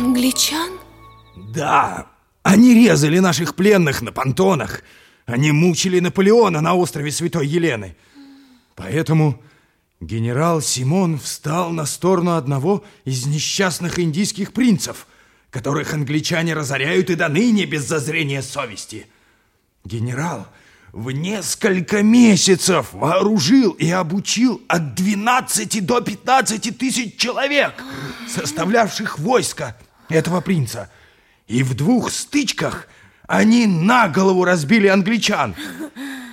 Англичан? Да, они резали наших пленных на понтонах. Они мучили Наполеона на острове Святой Елены. Поэтому генерал Симон встал на сторону одного из несчастных индийских принцев, которых англичане разоряют и до ныне без зазрения совести. Генерал в несколько месяцев вооружил и обучил от 12 до 15 тысяч человек, составлявших войско этого принца. И в двух стычках они на голову разбили англичан.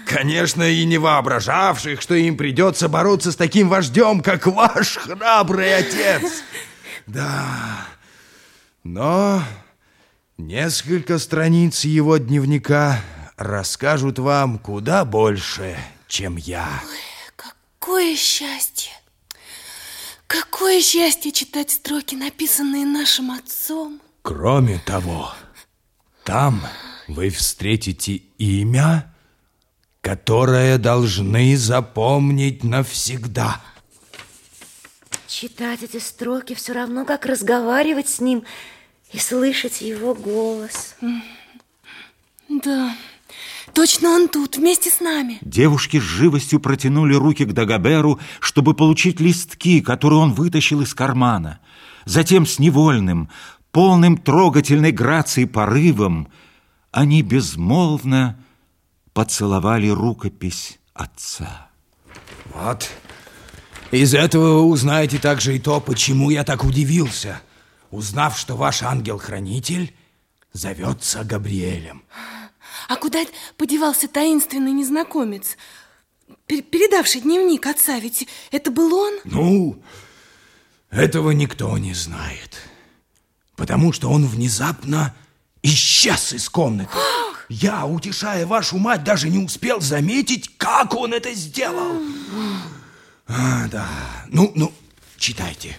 Конечно, и не воображавших, что им придется бороться с таким вождем, как ваш храбрый отец. Да, но несколько страниц его дневника расскажут вам куда больше, чем я. Ой, какое счастье! Какое счастье читать строки, написанные нашим отцом. Кроме того, там вы встретите имя, которое должны запомнить навсегда. Читать эти строки все равно, как разговаривать с ним и слышать его голос. Да, точно он тут, вместе с нами. Девушки с живостью протянули руки к Дагоберу, чтобы получить листки, которые он вытащил из кармана. Затем с невольным, полным трогательной грацией порывом, они безмолвно поцеловали рукопись отца. Вот. Из этого вы узнаете также и то, почему я так удивился, узнав, что ваш ангел-хранитель зовется Габриэлем. А куда подевался таинственный незнакомец, передавший дневник отца? Ведь это был он? Ну, этого никто не знает, потому что он внезапно исчез из комнаты. Я, утешая вашу мать, даже не успел заметить, как он это сделал. А, да. Ну, ну, читайте.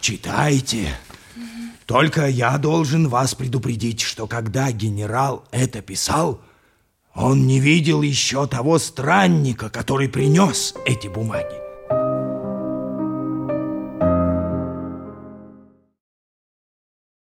Читайте. Только я должен вас предупредить, что когда генерал это писал, он не видел еще того странника, который принес эти бумаги.